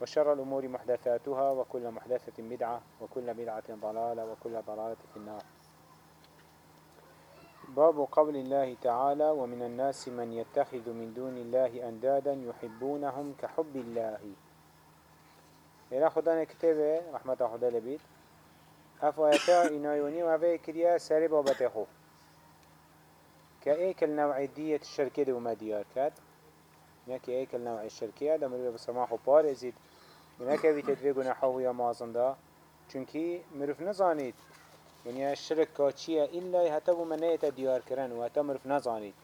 وشر الأمور محدثاتها وكل محدثة بدعة وكل بدعة ضلالة وكل ضلالة في النار. باب قول الله تعالى ومن الناس من يتخذ من دون الله أندادا يحبونهم كحب الله. إلى خدان كتابة رحمة خدا لبيت أفايتا إنايوني وفي كريا سري بابته كأيك النوع دية الشركة وما ديار كات. نكي أيك النوع الشركة دمرو بسماح وبارزيد ونكي بيتدوي گناحه يا مازندا چونكي مروف نزانيد ونیا شرک که چیه؟ ایلا حتی بو منیت دیار کرن و حتی مرف نزانید.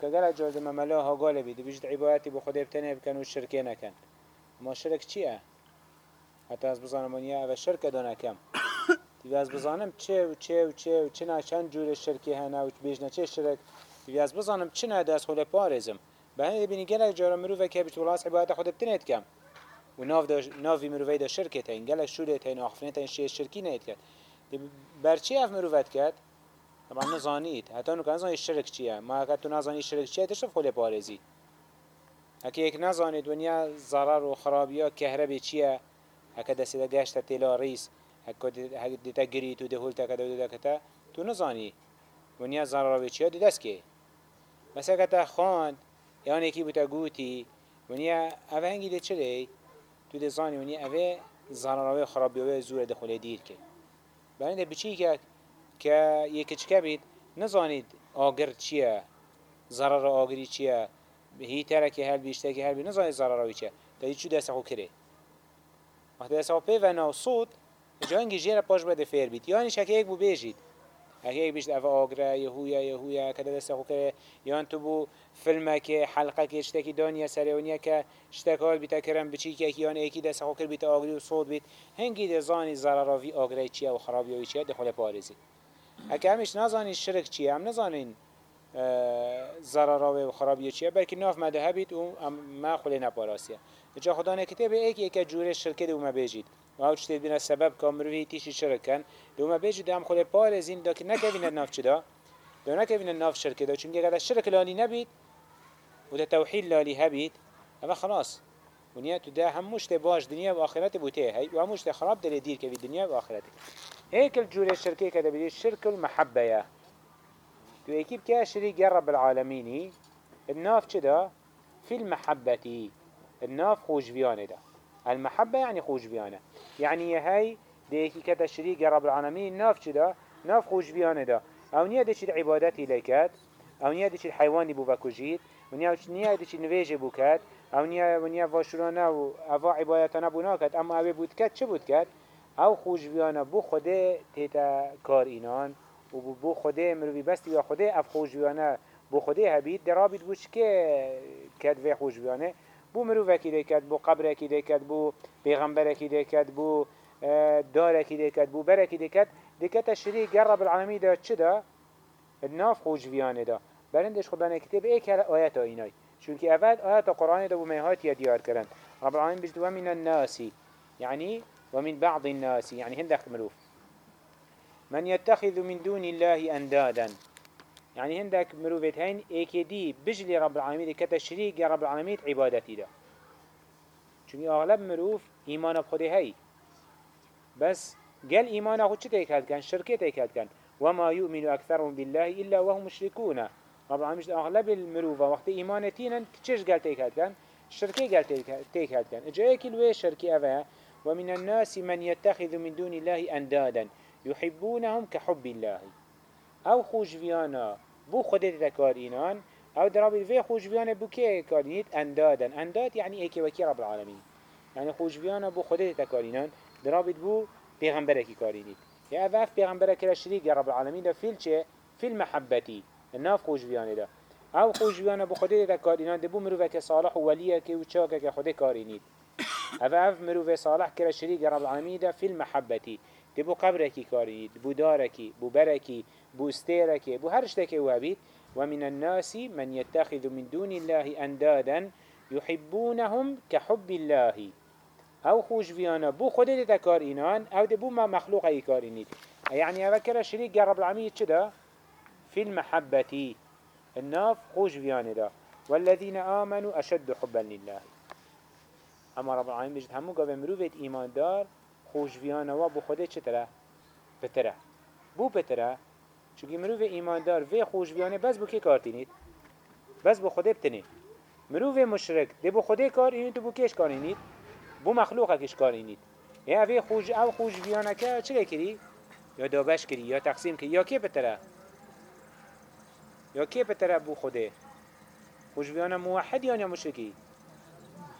که گل جالد مملا ها گاله بید. بیشت عبادتی بو خود ابتنه بکن و شرکه نکن. ما شرک چیه؟ حتی از بزانم ونیا أو شرک دو نکم. دیگه از بزانم چه و چه و چه و چه نه چند جور شرکه هنه و بیشنه چه شرک. دیگه از بزانم چه نه دست خود پارزم به هنده بینی گلک جارا مروفه که بیشت ولاس عبادت خود ابتنه کم و ناف دا نافی مروفه دا شرکه تین گلک شوره تین آخفنه تین شیه شرکی نهید کرد. برچی اف مروفت کرد؟ طبعا نزانید. حتی نو که نزانید شرک چیه؟ ما اگر تو نزانید شرک چیه تشرف خود پارزی. اگه یک نزانید ونیا ضرر و خرابی ها کهربی چیه؟ اگه دست ده گشت تیلا ریس اگه دیتا گری تو ده هولتا کده دو کتا تو نزانی. ونیا ضرر چیه؟ دی دست که. مثلا که تا یعنی یکی بوتا گوتی ونیا اوه هنگی ده چه تو ده زانی ونیا اوه و خرابی و زور دخوله دیر که بعدين بچی که که یکیچ بید نزانید آگر چیه ضرر آگری چیه هی ترکی هل که هل بی نزانید ضرر آگری چیه دایی چو دست خو کره وقتی دست خو و صوت جانگی جیر پاش بده فیر بید یعنی شکه یک بو بیجید اگه یک بیشت اوه آگره یهویا یهویا کده دست خو کره یان تو بو فیلمه که حلقه که اشتکی دانیا سریونیا که اشتکال بیتا کرم بچی که یان ایکی دست خو کر بیتا آگری و صوت بید هنگی ده زانی ضرراوی آگره چیه و خرابی چیه؟ دخول پارزی اگه همش نزانی شرک چیه؟ هم نزانین ضرراوی و خرابی چیه بلکه ناف مده بید و ما خلی نپاراسیه جا خدا نکتب ایک یک جوره شرکه دو ما بیجید و أو چطور بین سبب کامروی تیشی شرک کن دو ما بیجید هم خلی پارزین دا که نکوین ناف چه دا دو نکوین ناف شرکه دا چونکه اگر شرک لالی نبید و ده توحید لالی هبید اما خلاص ونیا تو ده هموش باش دنیا و آخرت بوته هی و هموش خراب دل دیر که دنیا و آخرت هيك الجوري الشركة كده بدي الشرك المحبة يا تو اكيب كا شريك رب العالمين الناف كده في المحبة الناف خوش بيانه ده المحبة يعني خوش بيانه یعنی هی ديكي که شريك رب العالمين ناف چی دا؟ ناف خوش بیانه دا. او نيا دیچید عبادتی لیکد او نيا دیچید الحيوان بو بکجید و نيا دیچید نویجه بو او نيا و نیا واشرانه او بو اما ابي بود كات چه بود كات او خوش بیانه بو خوده تيتا کار اینان و بو خوده مروي بستی يا خوده اف خوش بیانه بو خوده هبید. درابید بوش که کد وی خوش بیانه؟ بو مروی کی دیکد بو قبر کی دیکد بو پیغمبر کی دیکد بو دار کی دیکد بو بر کی دیکد دیکت شریک رب العالمین دا چه دا؟ الناف خوش بیانه دا. برندش خدا نکتب ایک آیت اینای چونك أفاد آيات القرآن ده بميهات يديار كرن رب العالمين بجد ومن الناس يعني ومن بعض الناس يعني هندك ملوف من يتخذ من دون الله أندادا. يعني هندك مروفت هين ايكدي بجلي رب العالمين كتشريك رب العالمين عبادتي ده. چونك أغلب مروف إيمان بخده هاي. بس قال إيمان أخو چه تيكاد كان؟ شركة تيكاد كان. وما يؤمن أكثرهم بالله إلا وهم مشركون. رب العالمين أغلب المروفة وقت إيمانتين كتشش قال تيك كان؟ شركي قال تيك كان. إجا كل وي شركي أفا. ومن الناس من يتخذ من دون الله أندادا. يحبونهم كحب الله. او خوشویانا بو خودت تكارينان او درابي في خوشویانا بو كي كارينيت اندادا انداد يعني ايكي وكي رب العالمين يعني خوشویانا بو خودت تكارينان درابي بو پیغمبرکی کارینید یا اف پیغمبر کلا شریک رب العالمین ده فیل چه؟ فیل محبتی. الناف خوشویانه ده او خوشویانه بو خودت تكارينان ده بو مروفك صالح و که و چاکه که خود کارینید اف اف مروف صالح کلا شریک رب العالمین ده فیل محبتی ده بو قبرکی کارینید بو دارکی بو برکی بو استيرك بو هرشتك وابيت ومن الناس من يتخذ من دون الله أندادا يحبونهم كحب الله. أو خوش فيانا بو خودت تكار إنان أو دي بو ما مخلوق اي كار إنيد يعني شريك رب العالمين چدا في المحبة الناف خوش فيانا دا والذين آمنوا أشد حبا لله. اما رب العالمين بجد همو قابل مروفت إيمان دار خوش فيانا و بو خودت چترا بترا بو بترا چونکه مروف ایماندار و خوش بیانه بس بو که کار تینید بس بو خوده بتنی مروف مشرک ده بو خوده کار اینید تو بو کش کار اینید بو مخلوق کش کار اینید اوی خوش او خوش بیانه که چه کری؟ یا دابش کری یا تقسیم کری یا که بتره؟ یا که بتره بو خوده؟ خوش بیانه موحد یا مشرکی؟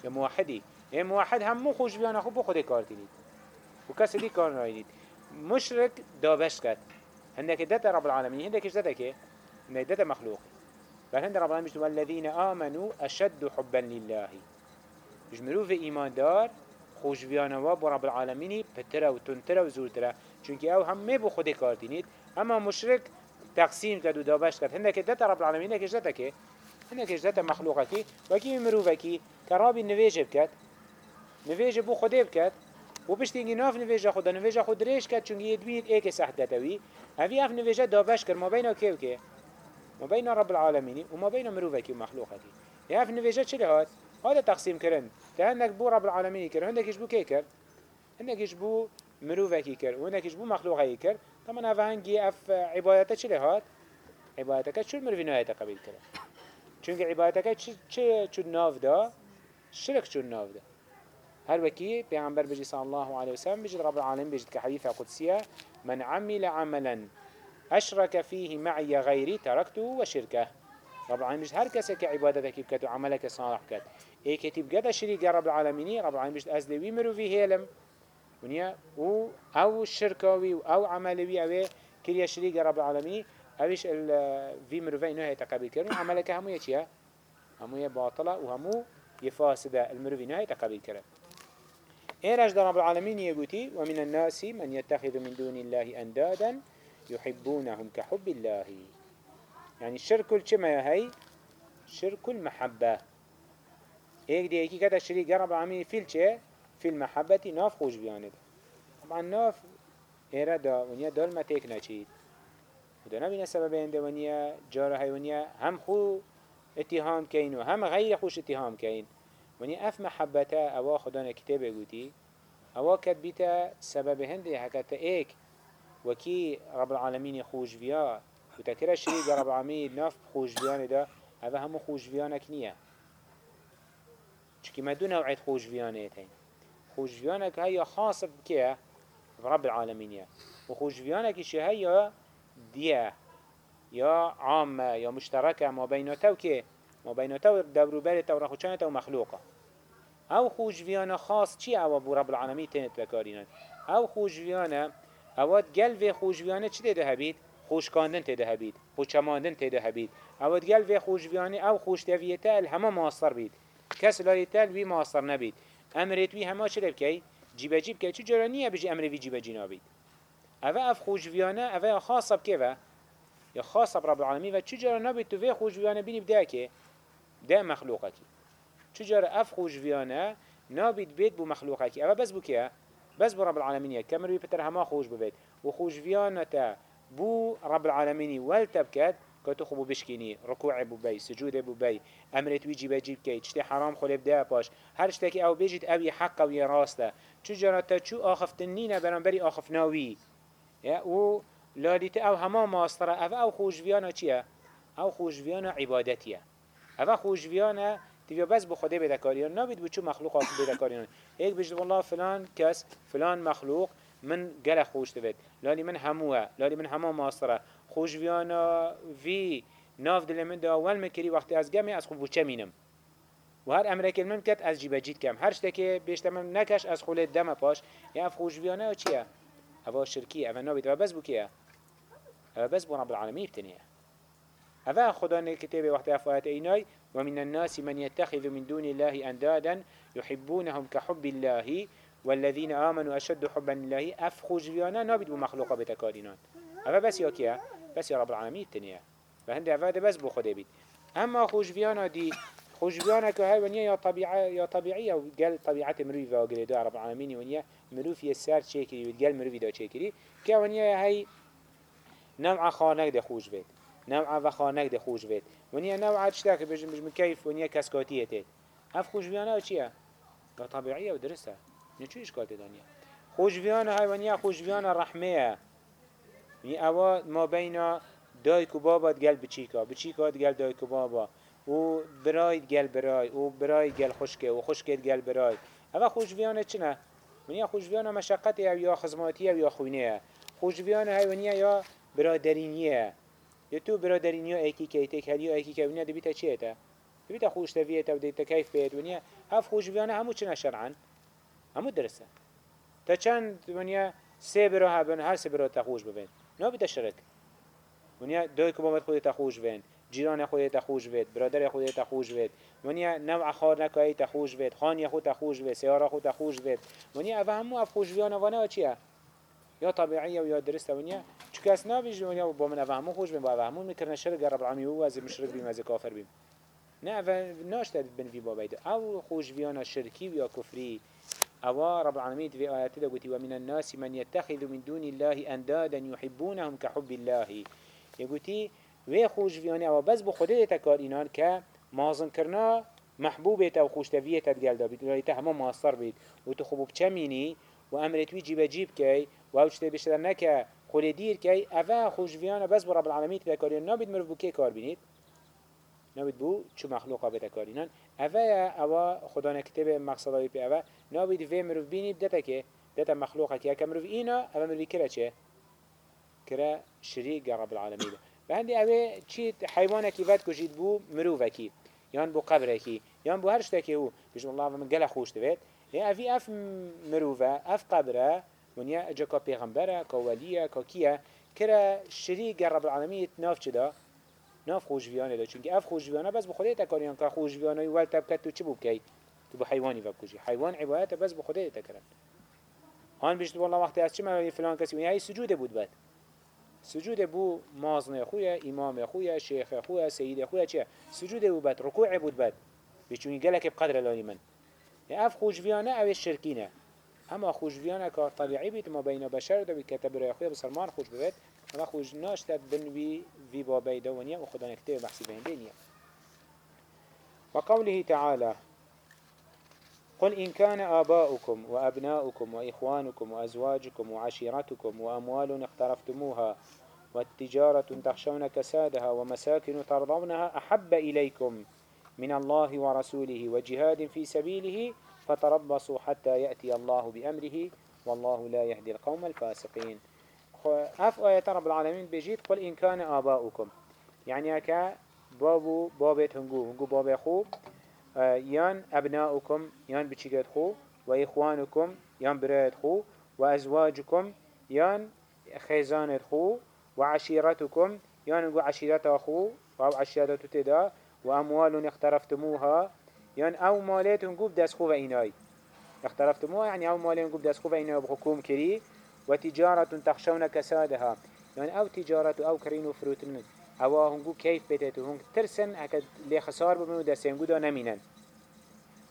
یا موحدی؟ یا موحد همو خوش بیانه خوب بو خوده کار تینید و کسی دی کار ناینید مشرک دابش کرد هندك دتا رب العالمين هندك إيش دتا كي هندك دتا مخلوق بل هند رب العالمين بيشتوا الذين آمنوا أشد حبا لله يجملوا في إيمان دار خوش بيانوا برب العالمين بترا وتنترا وزورترا چونك أو هم مي بو خود كارتينيد اما مشرك تقسيم كدو دابش كد هندك دتا رب العالمين هندك إيش دتا كي هندك إيش دتا مخلوقكي وكي مروفكي كرابي نويج بكت نويج بو خود بكت و پشتینگی ناف نویجه خود نویجه خود ریش کرد چونگی یدوید ایک سحدتوی هفی اف نویجه دابش کرد ما بین کیو که ما بین رب العالمینی و ما بین مروفکی و مخلوقکی یا اف نویجه چلی هات؟ هذا تقسيم كرن تهنك بو رب العالمين كر هندك يشبو كي كر هندك يشبو مروفكي كر وهندك يشبو مخلوقي كر طبعا اف هنگي اف عبادتك چلی هات؟ عبادتك شو المروفين هاي تقبيل كر چونك عبادتك چه چه ناف دا؟ شرك چه ناف دا. هر وكي پیغمبر بجي صلى الله عليه وسلم بجي رب العالمين بجي كحديثة قدسية من عمل عملا أشرك فيه معي غيري تركته وشركه. رب العالمين بجي هر كسك عبادتك بكت وعملك صالح كت اي كتب قد شريك رب العالمين رب العالمين بجي أزلوي مرو في هيلم ونيا و أو الشركاوي أو عملوي أو كريا شريك رب العالمين اوش في مروفي انه يتقبل كرن عملك همو يتيا همو باطلة وهمو يفاسد المروفي انه يتقبل كرن إيرج در رب العالمين يقولي ومن الناس من يتخذ من دون الله أندادا يحبونهم كحب الله. يعني الشرك الشما هي؟ شرك المحبة هيك دي هيك كده شريك رب العالمين في الشيء في المحبة ناف خوش بيانه طبعا ناف إيرا دا ونيا دول ما تيك نشيد وده نبينا سببين ده ونيا جاره هاي ونيا هم خو اتهام كين وهم غير خوش اتهام كين. ونی اف محبته اوا خدا کتاب گوتی اوا کد بیتا سبب هنده حکت ایک وکی رب العالمین خوش بیا و تکره شریک رب العالمین ناف خوش بیان ده اوه همو خوش بیانک نیه. چکی ما دو نوعیت خوش بیانه ایتین خوش بیانک هیا خاص بکیه رب العالمين وخوش فيانك شي هي ديه يا عامة يا مشتركة ما بين توكي ما بين تو دورو بر تو رخوچان تو مخلوقه. او خوشویان خاص چی او بو رب العالمین تنت بکارینن او خوشویان اواد گل و خوشویان چی دیده هبید؟ خوشکاندن تیده هبید خوشماندن تیده هبید. اواد گل و خوشویان او خوش دویتل همه ماستر بید. کس لایتل وی ماستر نبید. امرت وی همه چی بکی جیب جیب که چی جرانیه بجی امر وی جیب جی نبید اوه اف خوشویانه اوه خاصب که و؟ یا خاصب رب العالمین و چی جرا نبید تو؟ وی خوشویانه بینی بده که ده مخلوقه کی چجار اف خوش ویانه نابید بید بو مخلوقه کی أما بس بو که بس بو رب العالمين كمر بيتر هما خوش ببيت. وخوش فيانا بو رب العالمين والتبكت كتو خبو بشكيني. ركوع بو بي سجود بو بي أمرت ويجي بجيب كي. تشتي حرام خلب ده باش هر شتكي أو بيجيت اوي حق أو راسته چجارة تا چو آخفتنين برانبري آخفناوي و لاليت أو هما ماسترة. أو أو خوش فيانا چيه أو خوش فيانا عبادتيه أو خوش فيانا تبیا بس به خدا بدکاریان نبید به چو مخلوق آسو بدکاریان ایک بجد والله فلان کس فلان مخلوق من گل خوش دوید لالی من هموه لالی من همه ماستره خوش ویانا وی ناف دل من دا اول مکری وقتی از گمی از خوب چه مینم و هر امره من کت از جیبه جید کم هر که بیشتر من نکش از خول دم پاش یا اف خوش ویانا چیه؟ هوا شرکی اما نابید و بس بو کیه؟ بس بو رب العالمین بتنیه هذا خدا كتابه وقت أفوات إيناي ومن الناس من يتخذ من دون الله أندادا يحبونهم كحب الله والذين آمنوا أشد حبا لله. أفخوش بيانا نابد بمخلوقة بتكارينان هذا بس يا كيا؟ بس يا رب العالمين التنية فهند هذا بس بو خده بيت. أما خوش بيانا دي خوش بيانا كهاي ونيا يا طبيعة يا طبيعية وقال طبيعة مروفة وقال دا رب العالمين ونيا مروف يسار شكري وقال مروفي دا شكري. كا ونيا هاي نوع خانك ده خوش بيت. نوع و خانگ ده خوش بید. ونیا نوع چی که بجم بجم کیف ونیا کسکاتیه تید هف خوش بیانه چیه؟ و طبیعیه و درسته. نه چه اشکال دنیا. خوش بیانه های ونیا خوش بیانه رحمه ونیا اوا ما بین دایک بابا بابات گل بچیکا بچیکا گل دای و بابا؟ و برای گل برای. و برای گل خشکه. و خشکت گل برای. آوا خوش بیانه چی نه؟ ونیا خوش بیانه مشقتیه یا خزماتی یا خونه های ونیا یا برادرینیه تو برادر اینیا ایکی که ایتک هلیو ایکی که ونیا كونيا چیه تا؟ دبيتا خوش تفيتا وديتا کیف بید ونیا هف خوش بیانه همو چنا شرعن همو درسه تا چند ونیا سه برو هبن هر سه برو تا خوش ببين نو دوی شرك ونيا دوي خود تا خوش بین جیران خود تا خوش بید برادر خودتا خوش بید ونیا نوع خار نکایی خوش بید خانی خود خوش بید سیارا خود خوش بید ونیا اوه همو اف بیانه وانه چیه یا طبیعیه و یا درسته ونیا ونيا شو كاس نابيج ونيا بمن أفهمو خوش بين بأفهمو مكرنا شرق رب العالمين هو وزي مشرك بين وزي كافر بين نه ناش تد بن في بابيد أو خوش بيانا شركي ويا كفري أو رب العالمين في آيات قلت ومن الناس من يتخذ من دون الله أندادا يحبونهم كحب الله. يقولي وی خوش ویانی أو بس بو خوده تکار اینان که مازن کرنا محبوبه و خوش تویه تدگل دا بید و ایتا همه ماستر بید. و تو خوب بچمینی و امرت وی جیب جیب خلی دیر کی اوه خوشویانه بس بو رب العالمین تکاری نابید مروف بو کی کار بینید؟ نابید بو؟ چو مخلوقا بتکارینن اوه اوه خدا نکتب مقصدای پی اوه. نابید وی مروف بینید دتا که؟ دتا مخلوقا که. اکا مروف اینا اوه مروفی کرا چه؟ کرا شریک رب العالمین. و هندی اوه چی حیوانه کی ود کشید بو؟ مروفه کی. یان بو قبره کی. یان بو هر شتکی هو بجم الله من گله خوش دوید. هي أفي أف مروفة أف ونيا أجا كا پیغمبرة كا ولية كا كيا كرا شريك رب العالمين ناف چدا ناف خوشویانه دا. چونکه اف خوشویانه بس بخوده تکاریان که خوشویانه ول تبکت تو چه بکی تو به حیوانی وکوشی حیوان عبادت بس بخوده تکرن. هان بیشتر والله وقتی از چه معنی فلان کسی ونیا سجود بود بد. سجود بو مازن خویا امام خویا شیخ خویا سید خویا چه سجود بود بد رکوع بود بد. بچونی گلک بقدر لانی من. اف خوشویانه او شرکینه. اما خوشویانه که طبیعی بیت ما بین بشر دو کتب رای خوی بسرمان خوش ببید اما خوش ناشتد بنوی وی با بیدونیه و خدا نکته بحثی بینده وقوله تعالى قل إن كان آباؤكم وأبناؤكم وإخوانكم وأزواجكم وعشيرتكم وأموال اقترفتموها والتجارة تخشون كسادها ومساكن ترضونها أحب إليكم من الله ورسوله وجهاد في سبيله فتربصوا حتى يأتي الله بأمره والله لا يهدي القوم الفاسقين. أف آية رب العالمين بجيت قل إن كان آباؤكم. يعني أكا بابو بابت هنگو هنگو باب خو آه، يان أبناؤكم يان بچيكت خو وإخوانكم يان براد خو وأزواجكم يان خيزانت خو وعشيرتكم يان هنگو عشيرت خو أو عشيرت تدا وأموال اخترفتموها يعني أو مالات هنقوب دس خوف إناي اخترفتموها يعني أو مالات هنقوب دس خوف إناي بحكوم كري وتجارة تخشون كسادها يعني أو تجارة أو كرين وفروتن أو هنقو كيف بيتاتو هنق ترسن هكا خسار بمنو دس هنقو دا نمينا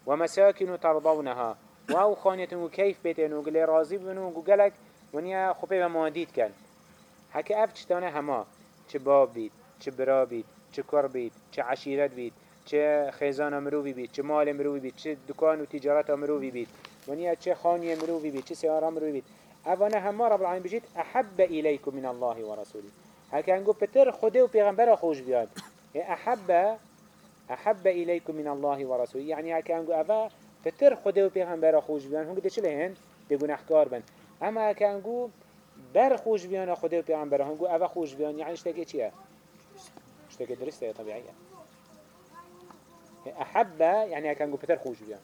ومساكن ترضونها. وأو خانية كيف بيتاتو هنقو لي راضي بمنو هنقو قلق ونيا خبه ماديد كان هكا أف تشتانه هما. چه باب بيت چه برا بيت چه کار بید چه عشیرت بید. چه خیزان مروی بید چه مال مروی بید چه دکان و تجارت مروی بید. ونیا چه خانی مروی بید چه سیاره مروی بید. اوانه همه رب العالمین بجید احب الیکم من الله و رسولی هکه انگو پتر خوده و پیغمبر خوش بیاد. احب احب الیکم من الله و رسولی یعنی هکه انگو اوه پتر خوده و پیغمبر خوش بیاد هنگو ده چه لهن ده گناهکار بن. اما کنگو بر خوش بیان خدا و پیغمبر هنگو اوه خوش بیان یعنی اشتاكي چیه؟ اشتاكي درسته طبيعية احب يعني كان نقول بتر خوش بيان.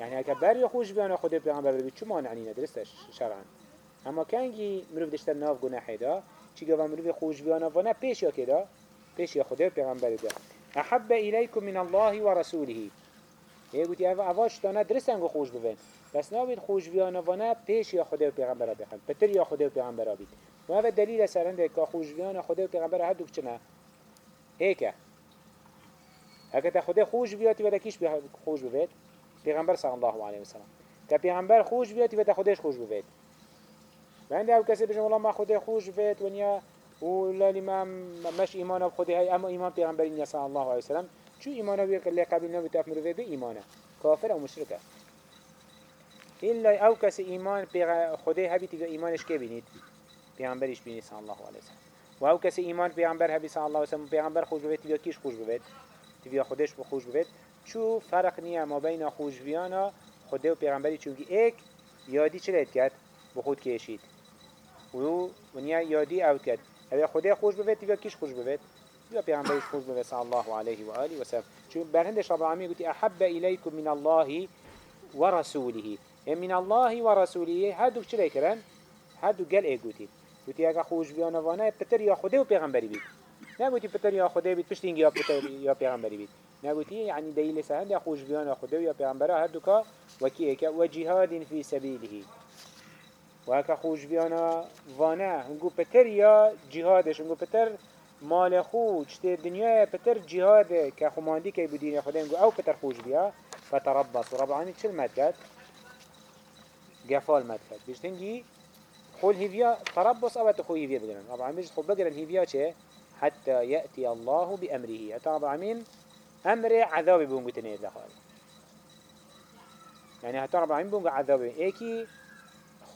يعني هكا باري خوش بيان خود پیغمبر بي چو مانعنی ندرسته شرعا. اما کنگی مروف دشتر ناف گناحه دا چی گوه مروف خوش بیان و نه پیش يا كدا پیش یا خود پیغمبر دا احب اليكم من الله ورسوله رسوله. یه يا اواش دانه درستن گو خوش بوین بس نابید خوش بیانوانه پیش یا خدا و پیغمبر بخند پتر یا خدا و پیغمبر بید و دليل دلیل سرنده که خوش بیان خدا پیغمبر هدوك دو بچنه هکه تا خدا خوش بیاتی و دکیش خوش بوید پیغمبر صلی الله علیه و سلم. تا پیغمبر خوش بیاتی و تا خودش خوش بوید من او کسی بجم الله ما خدا خوش بود. و نیا و ولا ما مش إيمانه بخده اما ایمان پیغمبر نیا صلی الله علیه و عليه وسلم شو إيمانه بيق اللي قبل نبي به ایمان کافر و مشرک مشركة او أو ایمان به بيغ خده هبي ایمانش که بینید؟ پیغمبرش بینید صلی الله علیه و سلم. و او کسی ایمان پیغمبر هبی صلی الله علیه و وسلم پیغمبر خوش بود یا کیش خوش بيت تبیا خودش خوش بید چو فرق نیه ما بین خوش بیانا خوده و پیغمبری چونگی ایک یادی چه لید کرد؟ به خود کشید. و ونیا یادی أو کرد. اوه خدا خوش بید تبیا کیش خوش بید تبیا پیغمبریش خوش بید صلی الله علیه و آله و سلم. چون برهندش رب العالمین گوتی احب الیکم من الله ورسوله من الله ورسوله هدو چه کرن هدو گل ایگوتی گوتی اگه خوش بیانه وانه پتر یا خدا و پیغمبری بید. نه گوتی پتر یا خدا بید پشتینگی یا پتر یا پیغمبری بید نه گوتی یعنی دلیل سهند یا خوش بیانه خدا و یا پیغمبره هر دوکا وکی که و جهاد فی سبیله و اگه خوش بیانه وانه هنگو پتر یا جهادش هنگو پتر مال خو چته دنیا پتر جهاد که خماندی که بدین خدا هنگو أو پتر خوش بیا فتربص. رب العالمین چل مدد؟ قفال مدد. بيشتنجي قول هيفيا تربص أو تخو هيفيا بقرن رب العالمين خو بقرن هيفيا چه؟ حتى يأتي الله بأمره. رب العالمين أمر عذاب بونغو تنير دخل يعني حتى رب العالمين بونغو عذاب إيكي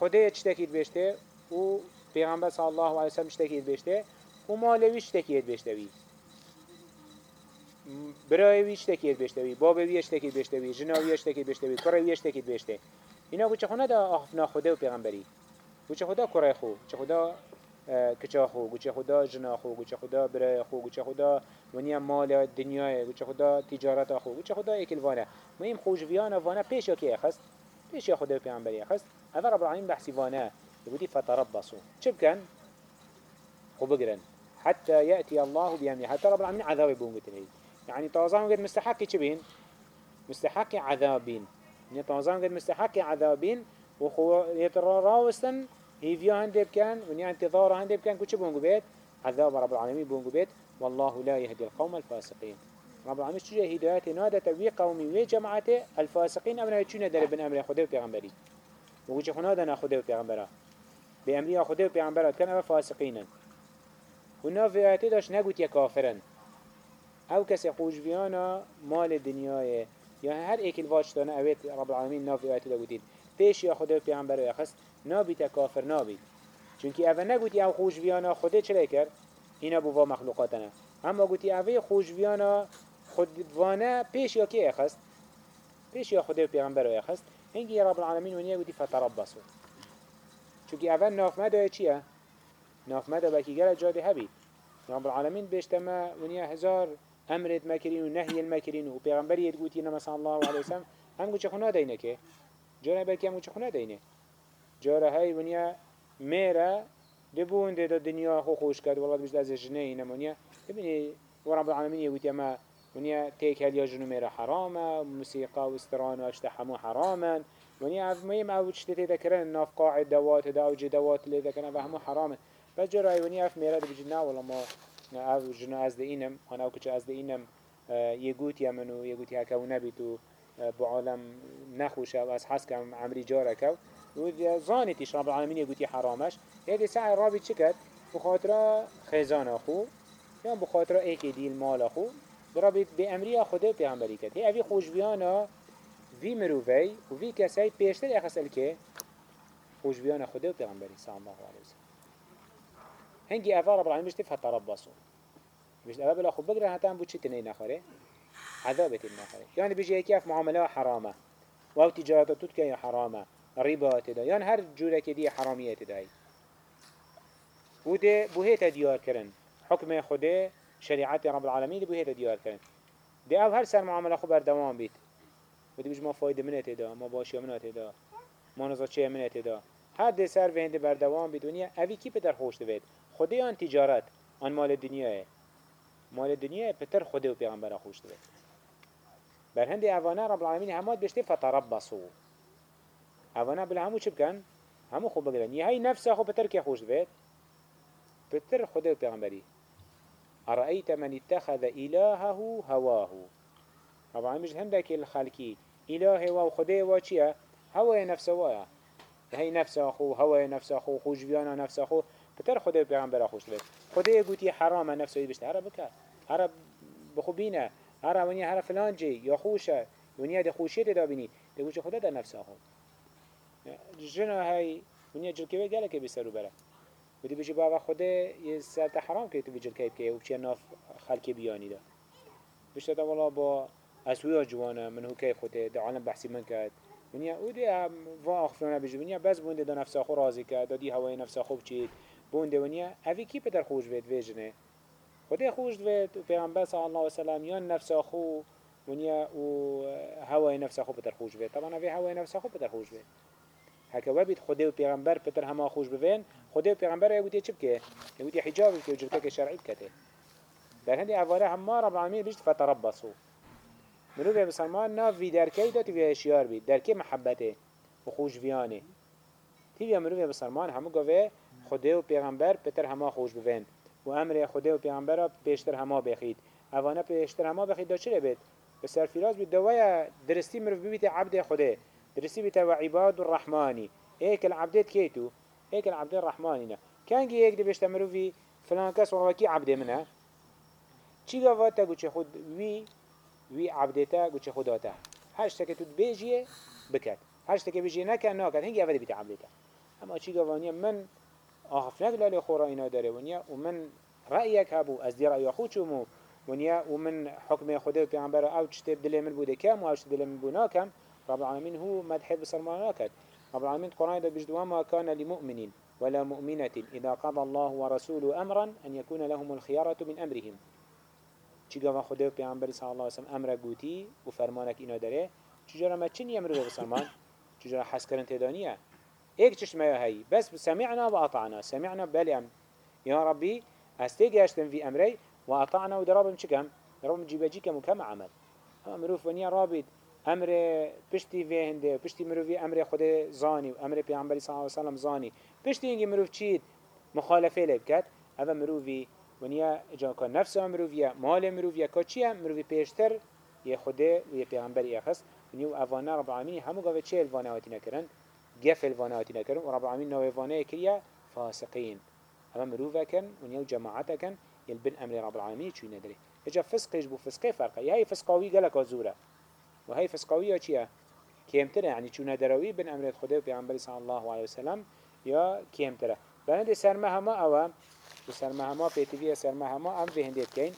خده چتكيد بيشته و پیغمبر صلى الله عليه وسلم چتكيد بيشته و مالوي چتكيد بيشته بي برای اشتکید بشته بی باب وی اشتکید بشته بی جناوی بشته بی کره وی اشتکید بشته اینا گوچه خونه دا آخفنا خوده و پیغمبری. گوچه خدا کره خو گوچه خدا کچا خو گوچه خدا جنا خو گوچه خدا برای خو گوچه خدا ونیا مال دنیای گوچه خدا تجارت خو گوچه خدا اکل وانه مهم خوش ویانه وانه پیش کی خست؟ پیش خدا و پیغمبری خست؟ هذا رب العالمین بحثی وانه. يقولي فتربصوا كان خو بقرن حتى يأتي الله بأمره حتى رب العالمين عذاب بونغتنه يعني طازان قد مستحق چبين مستحق عذابين يعني طازان قد مستحق عذابين وخو يتراوستن هيفيا هندب كان ونيا انتظار هندب كان كوچه بونغو بيت. عذاب رب العالمين بونغو بيت. والله لا يهدي القوم الفاسقين. رب العالمين شجع هدايات نادة وي قومي وي جماعته الفاسقين. أمنا يتشون دار بن أمر خده وبيغمبري وقوش خنادنا خده وبيغمبرا بأمريا خده وبيغمبرا كان أما فاسقين. هنا في آياته داش نقوت يا كافرا أو کسی خوش بیانا مال دنیای یا هر ایک الواج دانه اوید رب العالمین نافی آیت دا گوتید پیش یا خدا پیغمبر یا خست. نابید کافر نابید چونکی اوه نگوتی او خوش بیانا خدا چلی کرد؟ اینا بوا مخلوقاتنا. اما گوتی بیانا خودوانه پیش یا کی خست پیش یا خدا و پیغمبر یا خست هنگی رب العالمین ونیا گوتی فتربصو. چونکی اوه ناف مده چیه؟ ناف مده بکی گره جاده هبید رب العالمین بیشتما ونیا هزار امرت مكرين ونهي المكرين يدقوتي نما صلى الله عليه وسلم هم قوش خنا دينه كه جارة بلكي هم قوش خنا دينه جارة هاي ونيا ميرا دبون ده الدنيا خو خوش كد والله بجد از جنيه نمونيا تبني ورب العالمين يقول يما ونيا تيك هل يجنو ميرا حرامة موسيقى واستران واشتحمو حراما ونيا مهم أو تشتتي ذكرن ناف قاعد دوات دا أو جدوات اللي ذكرن فهمو حراما بس جرى ونيا في ميرا بجدنا والله ما أو جنو از دینم آن أو کچه از دینم یه گوتی منو یه گوتی هکو نبید و بعالم نخوشه و از حس کم عمری جاره کو و زانیتیش رب العالمین گوتی حرامش. یه سعی رابی چی کد بخاطر خیزان خو. یا بخاطر ایک دیل مال خو. برابط به امری خدا پیغمبری کد هی اوی خوشبیانا وی مروفی و وی کسی پیشتر اخصل که خوشبیان خدا پیغمبری صلی الله علیه وسلم هنگی اول رب العالمین بشتی فتربصو بشت اول بلا خوب بگرن حتی هم بود چی تنهی نخوره؟ عذابت نخوره. هيك في معاملة حرامة واو تجارة تتك يا حرامة ربا تدا یان هر جوره که دی حرامیه و ده بوهیت دیار کرن. حکم خوده شریعت رب العالمین ده بوهیت دیار کرن. ده او هر سر معامله خو بردوام بید و دی ما فایده منه تدا ما باشی منه تدا ما نزا چه منه تدا هر ده سر وینده بردوام بید ونیا اوی کی پتر خوش دوید؟ خوده آن تجارت آن مال دنیاه مال دنیا پتر خوده و پیغمبر خوش دوید. بر هندی اوانه رب العالمین همات بشته فتربصو. اوانه بلا همو چه بکن؟ همو خوب بگرن یه های نفس خو پتر که خوش دوید بتر خدا پیغمبری أرأيت من اتخذ إلهه هواه طبعا مش هندك الخالكي إله هو خده وچيه هوا نفس وايا هي نفس أخو هوا نفس أخو خوش بيانا نفس أخو بتر خده پیغمبر خوش بید خده يقولي حرام نفسه يبشت هرا بكا هرا بخوبينه هرا ونيا هرا فلان جي يا خوشه ونيا ده خوشيت دا بيني ده وجه خده ده نفس أخو جنا هاي ونيا جلكوه قالك بيسرو بره. ودي بيجي بابا خده یه سرت حرام که تو بيجر كيب كيه وبشي ناف خلق بياني ده. بشتا تا با اسويا جوانا من هو كي خوده ده عالم بحثي من كد ونیا ودي هم وا اخفرنا بيجي. ونیا بس بونده ده نفس اخو راضي كد دي هواي نفس اخو بچيد بونده ونیا اوی کی پدر خوش بید ویجنه خده خوش بید و پیغمبر صلی الله علیه وسلم یا نفس اخو ونیا و هوای نفس اخو پدر خوش بید طبعا اوی هوای نفس اخو پدر خوش بید هکا وبید خدا و پیغمبر پتر همه خوش ببین خدا و پیغمبر یکوتی چی بکه یکوتی حجابی که وجرته که شرعی بکته در هندی اواره همه رب العالمین بیشت فتربصو به مسلمان نا وی درکی داد وی اشیار بید درکی محبته و خوش ویانه تیوی به مسلمان همه گوه خدا و پیغمبر پتر همه خوش ببین و امر خدا و پیغمبر پیشتر همه بخید اوانه پیشتر همه بخید دا چه بید به سرفیراز بید دوای درستی مرو ببیت عبد خدا درسي بتا وعباد الرحماني هيك العبدات كيتو؟ هيك العبد الرحماني كان جي هيك دبشت في فلان كاس والله كي عبد منها؟ چی گواتا گوچه خود وی وی عبدتا گوچه خداتا هرش تکه تو بیجیه بکد هرش تکه بیجیه نکن بیتا عبدتا اما چی گوانیا من آخف نک لالی خورا اینا داره ونیا و من رأیک هبو از دی رأی خود چومو ونیا و من حکم خدا أو چطه دل من کم و أو چطه دل من بوده کم رب العالمين هو مدح بسرماناكت رب العالمين قرآن دا بجدوا ما كان لمؤمن ولا مؤمنة إذا قضى الله ورسوله أمرا أن يكون لهم الخيارة من أمرهم. چیگا خدا و پیامبر صلی الله علیه و سلم أمر گوتی و فرمانک اینا داره؟ چجورا ما چنی أمر به سلمان؟ چجورا حس کردن تدانیه ایک چشمه هی بس سمعنا و اطعنا. سمعنا بلیم یا ربی استيجاشتن في امری و اطعنا و درابم چکم درابم جیبجی کم و کم عمل. امروف ونیا رابط أمر پشتی وی هنده پشتی مروی أمر خود زانی و أمر پیامبری صلی الله علیه و سلم زانی. پشتی اینگه مروف چید مخالفه لب کرد. اوه مروی ونیا جا که نفس مرویه مال مرویه که چیه مروی پیشتر یه خوده و یه پیامبری اخست ونیو اوانه رب العالمین همو گاوه چه الوانه آتی نکرن؟ گف الوانه آتی نکرن. و رب العالمین نوه وانه کریه فاسقین. اما مروفه کن ونیو جماعته کن. يلبن أمر رب العالمين شو ندري اجا فسقش بو فسقه فرقه. هي فسقاوي قالك زوره و هی فسقاویه چیه؟ کمتره یعنی چون بن امرت خدا و پیامبر صلی الله علیه وسلم یا کمتره بعد سرمه همه اوه و سرمه همه پیتوی سرمه همه ام به هندیت کن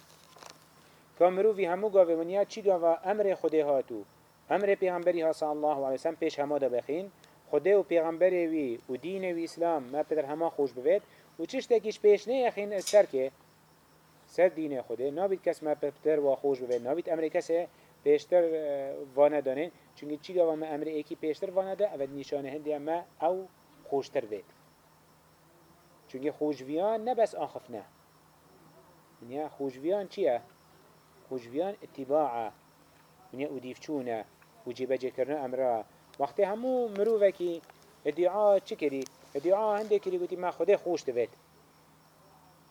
کامرو وی همو گاوه ونیا چی گاوه؟ امر خدا هاتو امر پیامبری ها الله علیه وسلم پیش همه دا بخین. خدا و پیغمبر وی و دین وی اسلام ما پدر همه خوش بوید و چش تکیش پیش نه یخین سر که؟ سر دین خدا نابید کس ما پدر و خوش بوید نابید امر کسی پیشتر وانه دانه چونکه چی گوه ما امر ایکی پیشتر وانه ده اول نشانه هندی ما او خوشتر وید چونکه خوشویان نه بس آخف نه یعنی خوشویان چیه؟ خوشویان اتباعه یعنی ادیف چونه و جیبه کرنه امره وقتی همو مروفه که ادعا چی کری؟ ادعا هنده کری گوتی ما خوده خوش دوید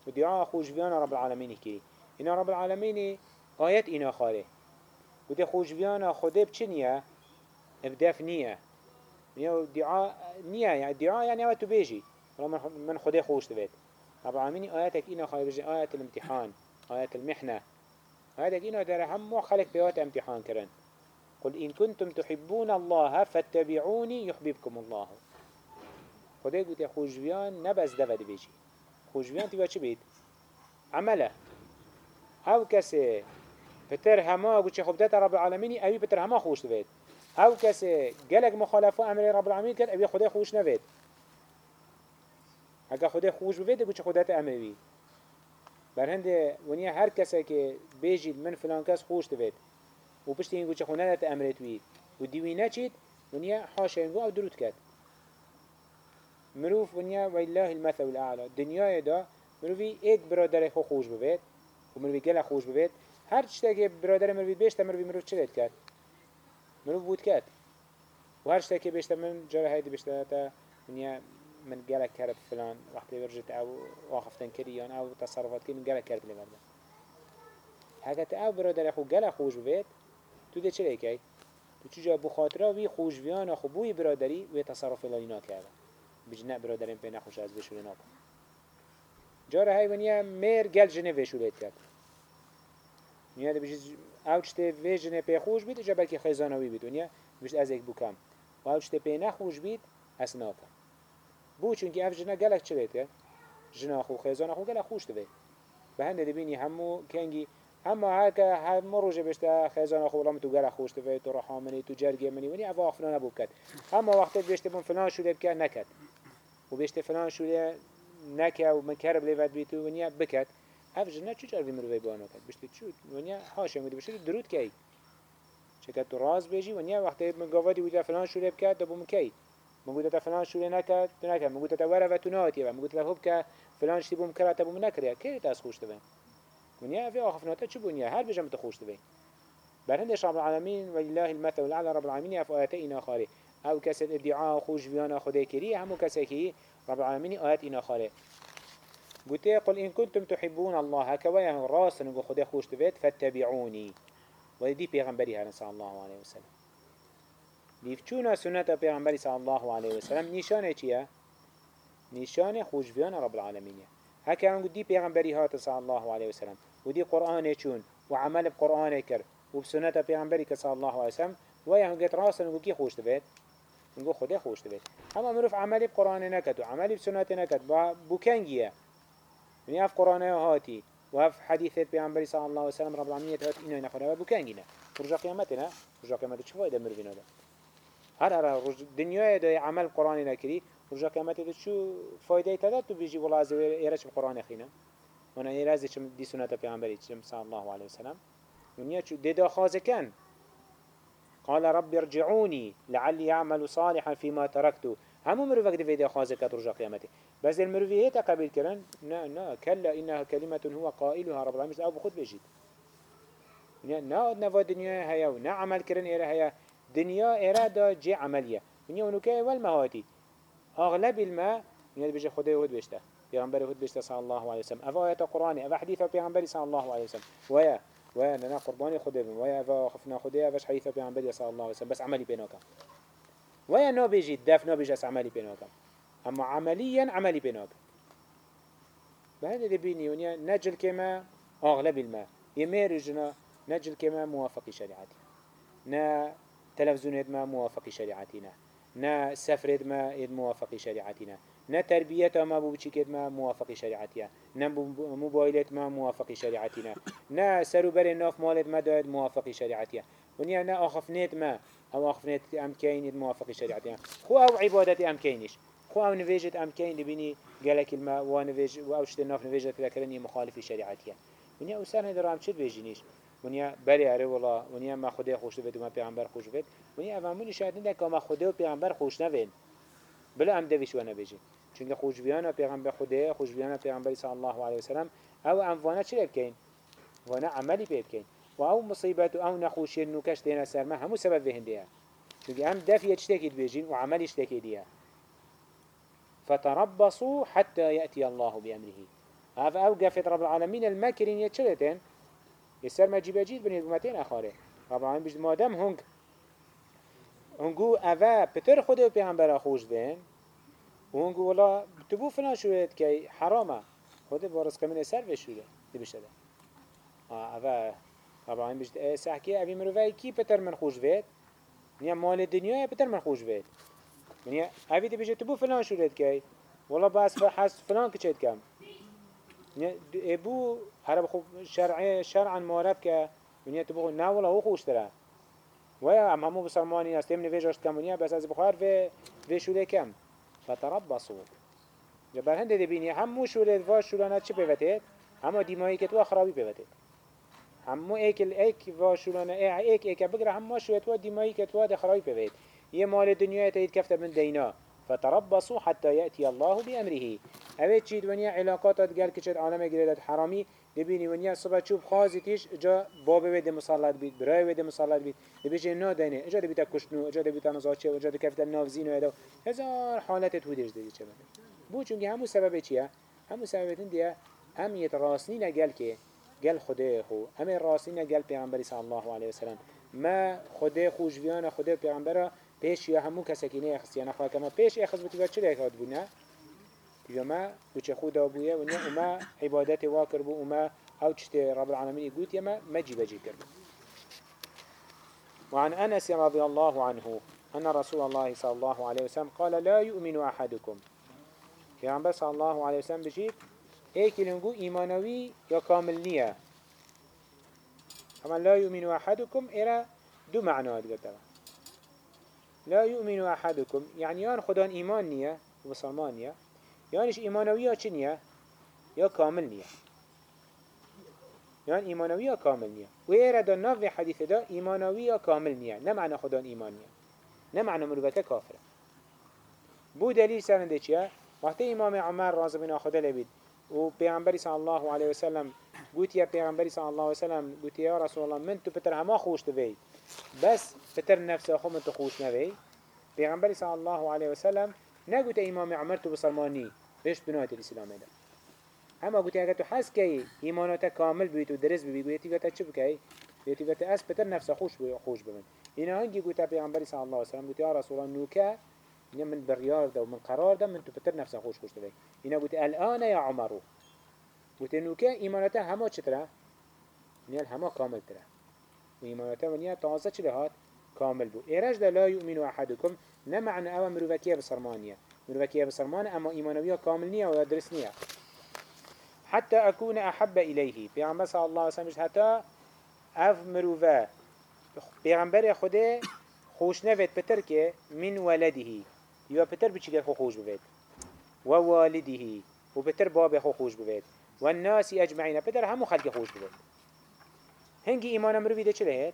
ادعا خوشویان رب العالمین کری اینا رب العالمین آیت اینا خاره وده خوشبيانا خده بچه نية بدف نية نية دعاء نية يعني دعاء يعني اوه تبيجي من خده خوش تبيت رب العالمين آياتك إنا بجي آيات الامتحان آيات المحنة. آياتك إنا ترى هم خلق بيوات امتحان كرن قل إن كنتم تحبون الله فاتبعوني يحببكم الله. خده قلت يا خوشبيان نبس دفد بيجي خوشبيان تبا چه بيت عمله. أو کسی پتر همه گوچه خوب داد رب العالمینی اوی پتر همه خوش دوید. أو کسی گلک مخالف أمر رب العالمین کرد ابی خدا خوش نوید. اگه خدا خوش بوید بگو چه خودت امری بر هنده ونیا هر کسی که بیجید من فلان کس خوش دوید. و پشت اینگو چه خونه دت امرت وید و دیوی نچید ونیا حاشا اینگو أو درود کرد. مروف ونیا و الله المثل الاعلى دنیای دا مروفی ایک برادر خو خوش بوید و مروفی خوش بوید. هر چی که برادر مروید بهشت مروید مرو چه کرد؟ مرو بود کرد. و هر چی که بیشتر من جرا هیدی بهشت تا منیا من گلک کرد فلان وقتی برجت او واقفتن کریان او تصرفات که من گلک کرد مردم حقیقت او برادر خو گلک خوش بید تو ده چه کی؟ تو چجا بخاطره وی خوش بیان و خوبی برادری وی تصرف لاینا کرده بجنه برادرین پی نخوش از بشوره نکن جاره منیا میر گل جنه بشوره کرد. نیا ده بجید او چته وی جنه پی خوش بید جا بلکه خیزانوی بید ونیا بجید از ایک بکم و او چته پی نخوش بید اس ناکن بو چونکی اف جنا گلک چه بیته جنا خو خیزان خو گلک خوش دوی به هنده دبینی همو کنگی اما هکا همو روزه بشته خیزان خو لام تو گلک خوش دوی تو رحامنی تو جرگی منی ونی اوا فلان ابو کد اما وقتی بشته بون فلان شده بکه نکد و بشته فلان شده نکه و من کرب لیوت بیتو ونیا بکد اف جنا چو جرگی مروی بانو کد بشته چو ونیا هاشه مودی بشته درود کی چکه تو راز بیجی ونیا وقتی من گاوادی بوده فلان شده بکد دبو مکی مگوده تا فلان شوله نکرد تو نکرد مگوده تا وره و تو نهاتی و مگوده تا خوب که فلان شتی بوم کرد تا بوم نکرد تا از خوش تبین ونیا في آخف ناتا چه بونیا هر بجم تخوش تبین بر هندش رب العالمين ولله المثل الأعلى رب العالمين أف آيات إنا خاري أو كسد ادعاء خوش بيانا خده كري همو كسكي رب العالمين آيات إنا خاري قلت قل إن كنتم تحبون الله هكذا راس نقول خده خوش تبيت فاتبعوني. ودي بيغنبري هذا صلى الله عليه وسلم. بیفچونا سنت پیغمبری صلی الله علیه و سلم نشانه چیه؟ نشانه خوشبیان رب العالمین هکه هم دی پیغمبری هات صلی الله علیه و سلم و دی قرآن چون؟ و عمل بقرآن کرد و بسنت پیغمبری که صلی الله علیه و سلم و یا هنگت راسن و کی خوش دبید؟ نگو خدا خوش دبید اما مروف عملی بقرآن نکد و عملی بسنت نکد یعنی اف قرآن هاتی و اف حدیثت پیغمبری صلی الله علیه و سلم رب العالمین هات اینو نخوره و بکنگینه رجا قیامتنا رجا قیامت چه فایده مروفی نده هر هر رج دنیای دای عمل قرآن نکری رجا قیامت تو شو فایده تداد؟ تو بیجی والله از ایرش قرآن خینا. من ایرز چم دی سنت پیامبری چم صلی الله علیه وسلم دنیا چو ددا خاز کن. قال رب ارجعوني لعلي اعمل صالحا فيما تركت همو مروفك دي فيديو خازك رجع قيامتي بس المروفي هي تقبل كرن نا نا كلا إنها كلمة هو قائلها رب العالمين أو بخد بجيد نا نفا دنيا هيا ونا عمل كرن إيرا هيا دنيا إرادة جي عملية دنيا ونكاية والمهاتي أغلب الماء من بيجي خده يهود بيشته پیغمبر يهود بيشته صلى الله عليه وسلم. أفا آيات قرآن أفا حديثة پیغمبر صلى الله عليه وسلم. ويا ويا لنا قرباني خده ويا أفا خفنا خده أفاش حديثة پیغمبر صلى الله عليه وسلم. بس عملي بينوكا ويا نو بيجي دف نو بيجي عملي بينوكا أما عمليا عملي بينوكا بهذا اللي بيني ونيا نجل كما أغلب الماء. يميرجنا نجل كما موافق شريعتي نا تلفزيون ما موافق شريعتنا. نا سفر ما موافق شريعتنا. نا تربية ما بوچيكت ما موافق شريعتنا. نا موبايلت ما موافق شريعتنا. نا سروبر ناف مالت ما دايد موافق شريعتنا. ونيا نا أخفنيت ما أو أخفنيت أم كين موافق شريعتنا خو أو عبادتي أم كينش خو أو نفيجت أم كين لبني قالك الماء ونفيج وأوشت الناف نفيجت لكرني مخالف شريعتنا ونيا أسان هذا رام شد بيجينيش. ونیا بری اره ولا ونیا ما خدا خوش و ما پیغمبر خوش دوید ونیا افهمونی شاید نده که ما خدا و خوش نوید بلا هم دویش و نبیجی چون خوش بیان پیغمبر خدا خوش بیان پیغمبر صلی الله علیه وسلم. أو انوانه چی بکن وأنا عملی بکن و أو مصیبت و أو نخوشی نوکش دینا سر ما همو سبب بهنده چون هم دفیه چتکید بیجین و عملی چتکیدیه فتربصوا حتى يأتي الله بأمره. هذا أوقف رب العالمين المكرين يتشلتين. يسر ما جيب جيد بني بمتين أخاره طبعا بجد مادم هنگ. هنگو اوه پتر خود و پیغمبر خوش بین و هنگو ولا تبو فلان شوید که حرامه. خود بارس کمین سر بشوده دی بشده اوه خب این بجد ای سحکی اوی مروفه کی پتر من خوش بید؟ نیا مال دنیا پتر من خوش بید؟ منیا اوی دی بجد تبو فلان شورید کی؟ والله بس حس فلان کچید کم؟ نیا بو حرب خوب شرعی شرعا مارب که منیا تبو نه والله او خوش داره و هم همو بسرمانی هستیم نویجاشت کمونیا بس از بخوار و و شوره کم. فتربصو. جبر هنده دبینی همو شوره و شورانه چی پیوتید؟ همه دیمایی که تو خرابی پیوتید. همو ايك الايك واش شولانه ايك ايك بقرا همو شوله وا ديماي كتوا ده خرابي بيوت يه مال دنيا تيد كفته من دينا فتربصوا حتى يأتي الله بأمره. اوه چید ونیا علاقاتات گل کچت عالم گریدت حرامی؟ دبینی ونیا صبح چوب خازی تیش جا بابه وید مسلط بید برای وید مسلط بید. دبیشه نا دینه اجا دبیتا کشتنو اجا دبیتا نزاچه اجا دکفتا نافزین و ایدو هزار حالت تودیش دیدی چه بده. بو چونکه همو سبب چیه؟ همو سبب دیه هم یت راسنی نگل که گل خدا خو هم راسنی نگل پیغمبری صلی الله علیه وسلم. ما خدا خوشویان خدا پیغمبر پیش یا همو کسی که نه خسیانه خواه کما پیش اخذ بودی و چه اخذ بود نه؟ تيجا ما بچه خدا بويا ونيا وما عبادات واكر بو وما أو تشتي رب العالمين يقول يما ما جي بجي كربو وعن أنس رضي الله عنه أن رسول الله صلى الله عليه وسلم قال لا يؤمن أحدكم. في عن بس الله عليه وسلم بجيب ایکی لنگو ایمانوی یا کامل نیه اما لا یؤمن احدكم ایرا دو معنا دقتوا لا یؤمن احدكم یعنی یان خدا ایمان نیه مسلمان نیه یانش ایمانوی یا چی نیه یا کامل نیه یان یعنی ایمانوی یا کامل نیه و ایرا دا به حدیث دا ایمانوی یا کامل نیه نه معنی خدا ایمان نیه نه معنی مروبته کافره. بو دلیل سرنده چیه؟ وقتی امام عمر راز بن خدا لبید و پیغمبری صلی الله علیه وسلم گوتی یا پیغمبری صلی الله علیه وسلم گوتی یا رسول الله من تو پتر همه خوش دوی بس پتر نفس خو من تو خوش نوی پیغمبری صلی الله علیه وسلم نگوت امام عمر تو بسلمانی بيش بنوات الإسلام هذا اما قلت اگر تو حس كي إيمانات كامل بيت و درس ببي قلت قلت چه بكي قلت قلت أس بتر نفس خوش بي خوش بمن إنا هنجي قلت پیغمبر صلى الله عليه وسلم قلت يا رسول الله نوكا إنا من بريار ده ومن قرار ده من تو بتر نفس خوش خوش تبي إنا قلت الآن يا عمرو. قلت نوكا إيمانات هما چترا نيال هما كامل ترا وإيمانات ونيا تازه چلهات كامل بو. إيراج ده لا يؤمن أحدكم. نمعنى أوا مروفكية بسرمانية. مروكية بسرمان أما إيمانوية كامل نية ولا درس نية. حتى أكون أحب إليه. بيغمبر صلى الله عليه وسلم حتى أف مروفا بيغمبر خده خوش نفت بتركه من ولده. يوا بتر بچي خو خوش بفيد ووالده وبتر باب خو خوش بفيد والناس أجمعين. بتر همو خلق خوش بفيد هنگي إيمان مروفي ده چه لهت؟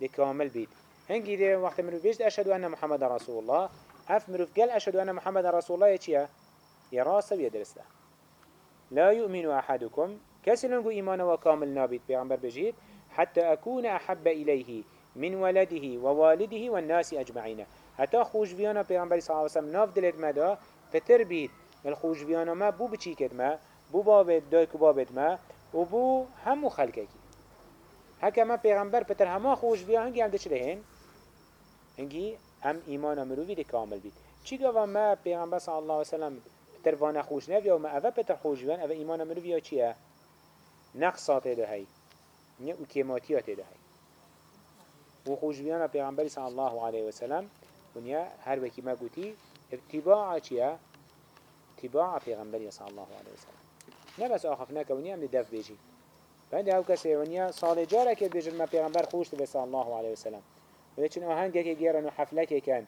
ده بيت هنگي ده وقت مروفي بيشت أشهد أن محمد رسول الله. اف مروف قال أشهد أن محمد رسول الله يا يا راسه ويدرسته لا يؤمن أحدكم كسلنقو إيمان وكامل نابت بيغمبر بجيد حتى أكون أحب إليه من ولده ووالده والناس أجمعين حتى خوش بيانا بيغمبر صلى الله عليه وسلم ناف دلت مدا فتر بيت الخوش بيانا ما بو بچيكت ما بو بابت دايك بابت ما وبو همو خلقك هكا ما بيغمبر فتر هما خوش بيانا هنگي هم ده چلهين هنگي هم ایمان مروی دی کامل بید. چی گفت ما پیغمبر صلی الله علیه وسلم تر وانه خوش نبی و ما اوه پتر خوش بیان اوه ایمان مروی ها چیه؟ نقصات ده هی. نه أو کیماتیات ده هی. و خوش بیان پیغمبر صلی الله علیه وسلم ونیا هر وکی ما گوتی اتباع چیه؟ اتباع پیغمبر صلی الله علیه وسلم نه بس آخف نکه ونیا هم دف بیجی بعد أو کسی ونیا سال جاره که بیجن ما پیغمبر خوش به صلی الله علیه وسلم ولكن آهنگ که گیرن و حفله که کن.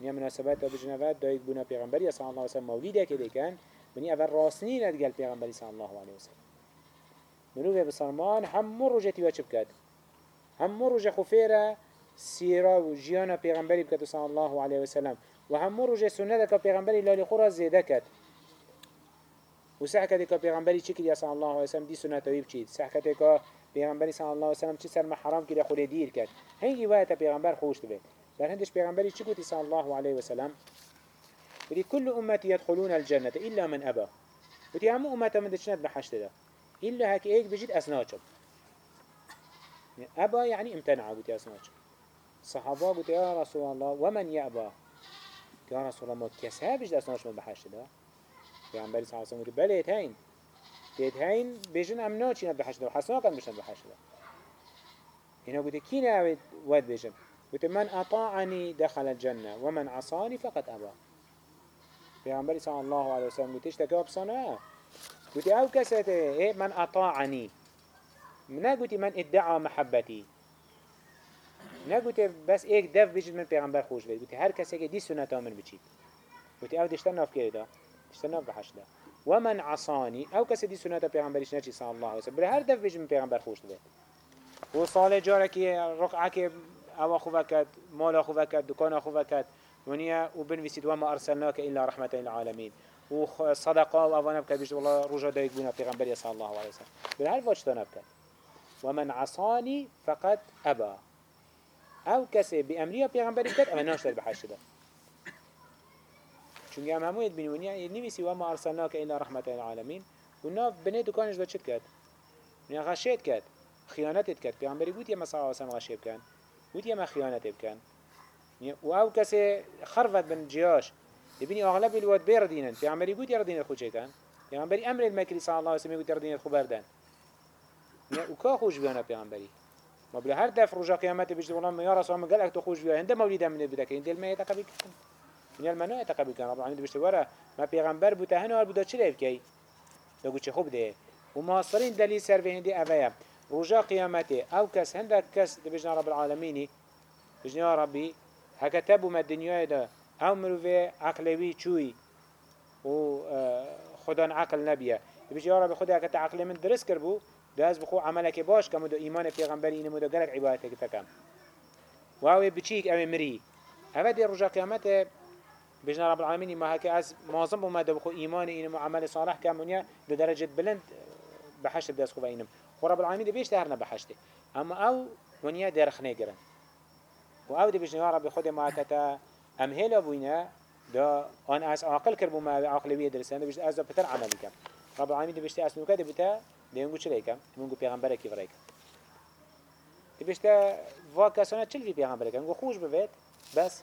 نیا مناسبت تا بجنوات دایک بنا پیغمبری صلی الله علیه وسلم مولید که دیکن. منی اول راسنی ندگل پیغمبری صلی الله علیه وسلم منو به بسرمان هم روجتی و چپ کد هم روج خفیره سیرا و جیان پیغمبری صلی الله علیه وسلم. و هم روج سنت که پیغمبری لالی خورا زیده کد و سحکتی که پیغمبری کدی الله علیه وسلم دی سنت وی بچید سحکتی که پیغمبری الله علیه وسلم چی سر محرام کدی خود دیر کد هنگی وایت پیغمبر خوش دوید در هندش پیغمبری چی گوتی؟ صلی الله علیه وسلم؟ ودي كل أمتي يدخلون الجنة إلا من أبى ودي هم أمته من دشنت بحشت ده إلا هك إيك بجد أسناجب أبى يعني امتنع يا أسناجب صحابة قلت يا رسول الله ومن يأبى؟ يا رسول الله ما كسها بجد أسناجب بحشت ده علیه و سلم بله هین. تید هین بیشن امنا چی نبحشت ده حسنا کن بشن بحشت. ده هنا قلت كينا نعود ود بيجن قلت من أطاعني دخل الجنة ومن عصاني فقد أبى پیغمبر صلى الله عليه وسلم قلت إيش تكاب صنع قلت أو إيه من أطاعني من قلت من ادعى محبتي نگوت بس ایک دف بجید من پیغمبر خوش بید گوتی هر کسی که دی سنت من بچید. گوتی أو دشتن که دا؟ دشتن ناف بحشده ومن عصاني أو کسی دی سنت پیغمبرش نچی صلی الله علیه وسلم بر هر دف بجید من پیغمبر خوش بید و صالح جارکی رقعه أو خوبه کد مال خوبه کد دکان خوبه کد ونیا و بنویسید وما ارسلناك الا رحمة للعالمين و صدقه و اوانه بکد بجد والله رجا دایک بونا پیغمبر صلی الله علیه بر هر واجتانه بکد ومن عصاني فقد أبى أو کسی به امری پیغمبری کرد أما ناشتر به حشت ده چون هم همو ید بینونی نویسی و ما ارسلناک ایلا رحمت العالمین. و ناف بنه دکانش دا چت کرد نیا غشیت کرد خیانتت کرد پیغمبری گوت یه مسا آسان غشیب کن گوت یه ما خیانت بکن و أو کسی خرفت بن جیاش. ببینی اغلب الواد بیردینن پیغمبری گوت یردین خود چه کن پیغمبری أمر المکری صلی الله علیه وسلم گوت یردین خود بردن و کا خوش بیانه پیغمبری ما بلا هر دف رجا قيامت بيجي والله يا رسول الله قال لك تخوش بيها هند مولد من بدك هند ما يتقبل كن من المنو يتقبل كن رب العالمين بيجي ورا ما هنو هر بوده چه لیب کی؟ بگو چه خوب ده. و ماصرين دلیل سر به هندی اویا. رجا قيامت أو کس هند کس بيجي رب العالمين بيجي يا ربي هكتبوا ما الدنيا ده أو مروه عقلوي چوي و خدا عقل نبيه بيجي يا ربي خدا هكت عقل من درس کربو داز بخو عملك باش كم دو إيمان پیغمبری اینه مدو گلک عبادتك تکم. و اوه بچیک اوه مری. اوه دی رجا قیامت بجنا رب العالمين ما هكا از معظم بما دو بخو إيمان اینه معامل صالح كمونيا بدرجة بلند بحشت داز خو اینم و رب العالمين دي بيش تهرنا بحشته اما أو ونيا درخنه گرن و أو دی بجنا رب خود ما هكا ام هلا بوينا دا آن از عاقل کربو ما عقلوية درسان دا بجد از دا بتر عملی کم رب العالمين دي بيشتي اسنو كده بتا دیونگو چه لیکم؟ دیونگو پیغمبره کی وریکم دی بشته وا کسانه چل وی پیغمبره کم گو خوش بوید بس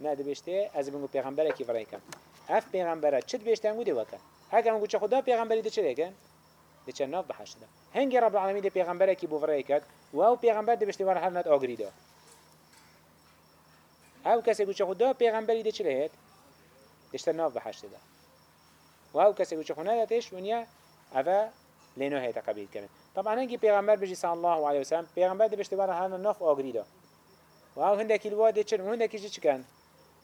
نه دی بشته از بینگو پیغمبره کی وریکم اف پیغمبره چت بشته انگو دی وکن هکه منگو چه خدا پیغمبری دی چه لیکن؟ دی چه ناف بحشت ده هنگی رب العالمین دی پیغمبره کی بوفره کرد و او پیغمبر دی بشته ور هر نت آگری ده او کسی گو چه خدا پیغمبری دی چه لیت؟ دیشتر ناف بحشت ده و او کسی گو چه خونه دتش ونیا اوه لینو هی تقبیل کنه طبعا هنگی پیغمبر بجی صلی الله علیه وسلم پیغمبر دی بشتی برای همه نف آگری دا و أو هندکی الواد چن و هندکی چی چکن؟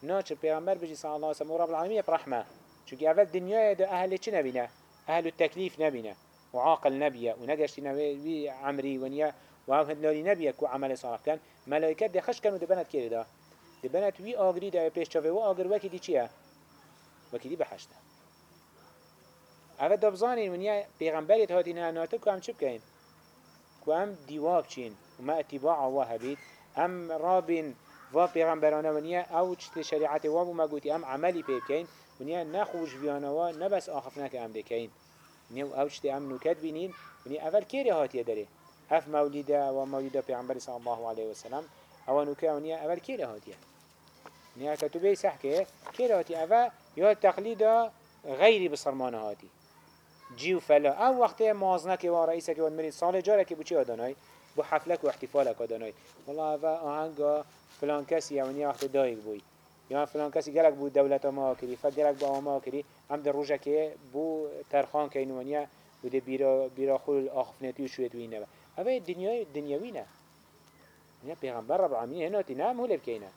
نه چه پیغمبر بجی صلی الله علیه وسلم و رب العالمین برحمه چونکه اول دنیا دا أهل چی نبینه؟ أهل التکلیف نبینه و عاقل نبیه و نگشتی نبی عمری و نیا. و أو هندلالی نبیه کو عمل صالح کن. ملائکت دی خش کن و دبنت کرده دا دبنت وی آگری دا پیش چاوه و آگر وکی دی چیه؟ وکی دی بحشته اوه دبزانین ونیا پیغمبریت هاتی نه ناته که هم چه بکنین که هم دیواب چین و ما اتباع الله هبید هم رابین و پیغمبرانه ونیا أو چت شریعت وابو ما گوتی هم عملی پی بکین ونیا نخوش بیانه و نبس آخف نکه هم بکین ونیا أو چت هم نکت بینین ونیا اول کیری هاتیه داره اف مولده و مولده پیغمبر صلی الله علیه وسلم أو نکه ونیا اول کیری هاتیه ونیا کتبه سحکه کیری هاتیه اول یا تقلید غیری بسرمانه هاتی جیو فلا. او وقت مازنه که و رئیسه که ودمرین سال جاره که بچی آدانای بو حفلک و احتفالک آدانای والله اوه آهنگا فلان کسی یعنی وقت دایگ بوی یا فلان کسی گلک بود دولت ما کری فد گلک با ما کری هم در روزه که بو ترخان که اینوانیا بوده بیرا بیرا خول آخفنتی و شوید وینه. اوه دنیای دنیاوی نه. نه پیغمبر رب العالمین هناتی نه هم هول بکینه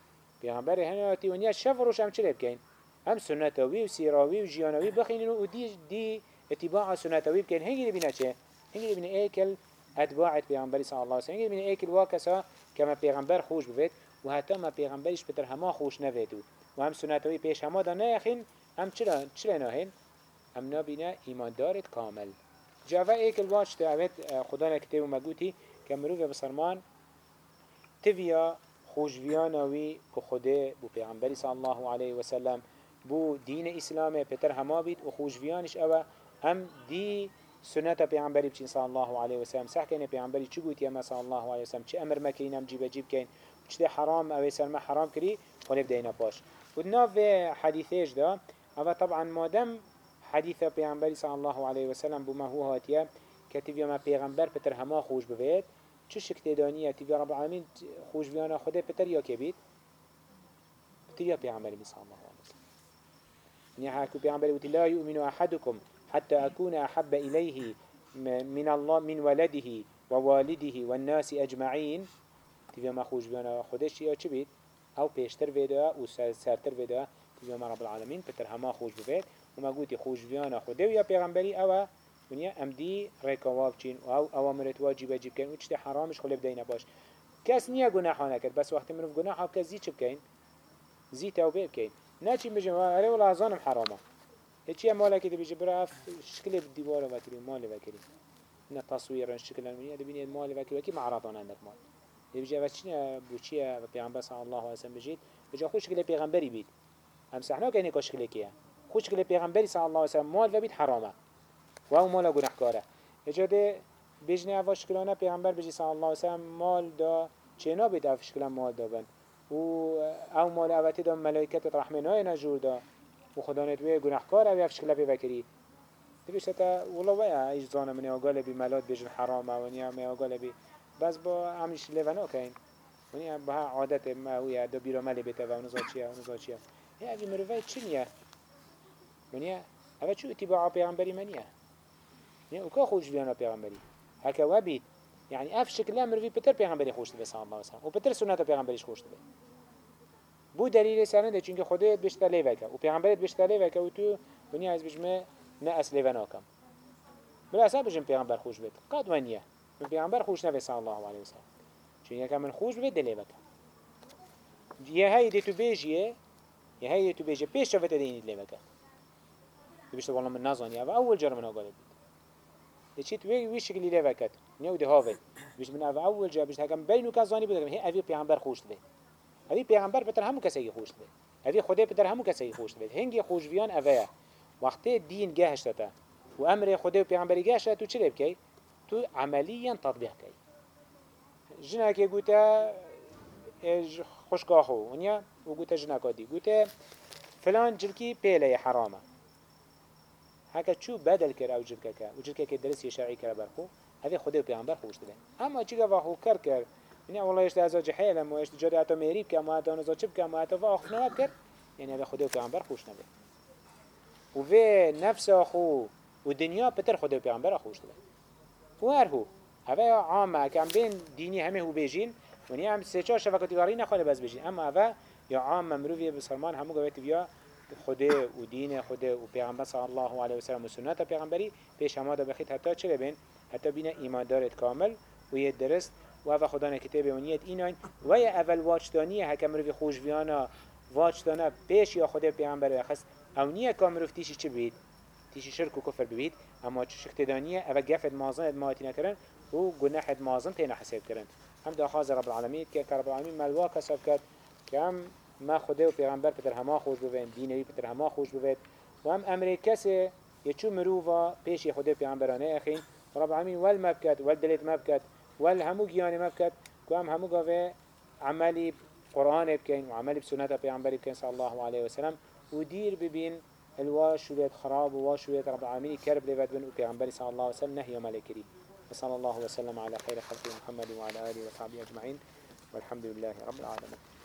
پیغمبر هناتی ونیا شف روش هم چلی بکین هم سنتوی و سیراوی و جیانوی بخینن و دی دی اتباع سنتوي بكين هنگي بنا چه هنگي بنا ايكل اتباعت پیغمبر صلى الله عليه وسلم. هنگي بنا ايكل واكسا كما پیغمبر خوش بفيت و حتى ما پیغمبرش بتر هما خوش نفيدو و هم سنتوي پیش هما دا نيخين هم چرا چرا ناهين هم نابنا ایمان دارت کامل. جاوا ايكل واش تعوت خدا نكتب ومقوتي كمروف بسرمان تفيا خوشویانوی که خوده بو پیغمبری صلی الله علیه و سلم بو دین اسلام پتر هما بید و خوشویانش اوه. هم دی سنت پیامبری بچین صلی الله علیه و سلم. صح کنه پیامبری چی گویی اما صلی الله علیه و سلم؟ چه أمر مکین هم جیب جیب کن چه حرام؟ أو سلم حرام کری ولی بدینا پاش. و ناف حدیثش دا اما طبعا مادم حدیث پیامبری صلی الله علیه و سلم بما هو هاتیه کتیبی ما پیغمبر پتر هما خوش بوید چه شکل دانیه؟ تیبی رب العالمین خوش بیانه خدا پتر یا که بید؟ پتر یا پیغمبری صلی الله علیه و سلم. يعني حكوا پیغمبر لا يؤمن أحدكم حتى أكون أحب إليه من الله من ولده ووالده والناس أجمعين. تبي ما خوش بيانا خودش يا چه بيت أو پیشتر ویدا و سرتر ویدا تبي ما رب العالمين بتر هما خوش ببيت وما قوتي خوش بيانا خوده ويا پیغمبري أو ونیا ام دی ریکاواب چین. و أو اوامرت واجب واجب کن و چه حرامش خلب دینه باش. کس نیا گناهانه کرد بس وقتی منو گناه ها کس زی چه بکن زی توبه نه چی بجم اره ولا حرامه هچی مالا که دبیج برای شکل دیوار وکری مال وکری نه تصویر شکل المنیه دبینی مال وکری وکی معرضان اندک مال. دبیج وچنه بوچیه و پیامبر صلی الله علیه و سلم بجید. بجا خوش شکل پیغمبری بید. هم سحنا که نیکاش شکل کیه؟ خوش شکل پیغمبری صلی الله علیه و سلم مال و بید حرامه. و او مالا گناهکاره. اجاده بجنه اوا شکلانه پیغمبر بجی صلی الله علیه و سلم مال دا چنا بید اف شکل مال دا بند. و او مال اوتی دا ملائکت رحمنای نجور دا. و خدا نتوی گناهکار أو اف شکل بکری تبیش تا والله ویا ایش زانه من اقال بی ملات بجن حرامه و نیا من اقال بی بس با همش لبنا کن ونیا با عادت ما هویا دا بیرا ملی بیتا و نزا چیه و نزا چیه. یا اوی مروفه چی نیه؟ ونیا اوه چو اتباع پیغمبری منیه نه وكا خوش بيانا پیغمبری؟ هكا وبيت يعني اف شكل مروي بتر پیغمبری خوش تبه صلى الله وسلم و بتر سنت پیغمبریش خوش تبه بو دلیل سرنده ده چونکه خودت بشتا لیوکه و پیغمبرت بشتا لیوکه و تو دنیا از بجمه نه اصل وناکم بلا اصلا بجم پیغمبر خوش بید قد ونیه من پیغمبر خوش نبه صلى الله عليه وسلم چون یکم من خوش بید دلیوکه یه هایی ده تو بیجیه یه هایی تو بیجیه پیش شفته دینید لیوکه بشتا والله من نازانیه و اول جرم ناقاله بید. چیت وی وی شکلی لی وکت نیو ده هاوی. بیش من اول جا بیش هکم بینو کزانی بود هی اوی پیامبر خوش ده اوی پیامبر بتر همو کسی خوش ده اوی خدا بتر همو کسی خوش ده هنگی خوش بیان اویا وقتی دین گهشت تا و أمر خدا و پیامبری گهشت تو چه بکی تو عملیا تطبیق کی. جنا که گوتا خوشگاهو ونیا و گوتا جنا کادی. گوتا فلان جلکی پیله حرامه. هكا شو بدل كر أو جلكك و جلكك درس شرعي كر برخو. هذه خده و پیغمبر خوش دبن اما چيگه واخو كر كر یعنی والله ايش از جحيل اما ايش تجاري اتا که كما اتا نزا که كما اتا فا کرد. یعنی يعني هذا خده پیغمبر خوش نبه وفي نفس آخو، او دنیا پتر خده پیغمبر خوش نبه هر هو. هوا عامة که بین دینی همه هو بيجين ونی هم سه چار شفاکتی واری نخواهد بز بجین اما اول یا عام ممروی بسرمان همو گویت بیا خود و دین خود و پیغمبر صلی الله علیه و سلم و سنت پیغمبری پیش همه دا بخید. حتی چه ببین؟ حتی بین ایمان ایماندارت کامل و یه درست و اوه خدا کتاب ونیت ایناین و اول واجدانی حکم رو خوش بیانا واجدانا پیش یا خدا پیغمبر خست أو نیه کامل تیشی چه بید؟ تیشی شرک و کفر ببید. اما چه شکتدانیه اوه گفت مازن ادماعاتی نکرن و گناه مازن تینا حساب کرن. هم دا خواز رب العالمین که رب العالمین ملوا کسب کرد که هم ما خدا و پیغمبر پتر همه خوش بوین دینوی پتر همه خوش بوید و هم أمر کسی یه چو مروفا پیش خدا پیغمبرانه اخین. رب مبکت ول دلیت مبکت ول همو گیانه مبکت که هم همو گاوه عملی قرآن بکن و عملی بسنت پیغمبر بکن صلی الله علیه وسلم و دیر ببین الواش ويت خراب وواش ويت رب العالمين كرب لبد بن وبيغمبري صلى الله عليه وسلم نهي ملكري وصلى الله وسلم على خير خلق محمد وعلى آله وصحبه أجمعين والحمد لله رب العالمين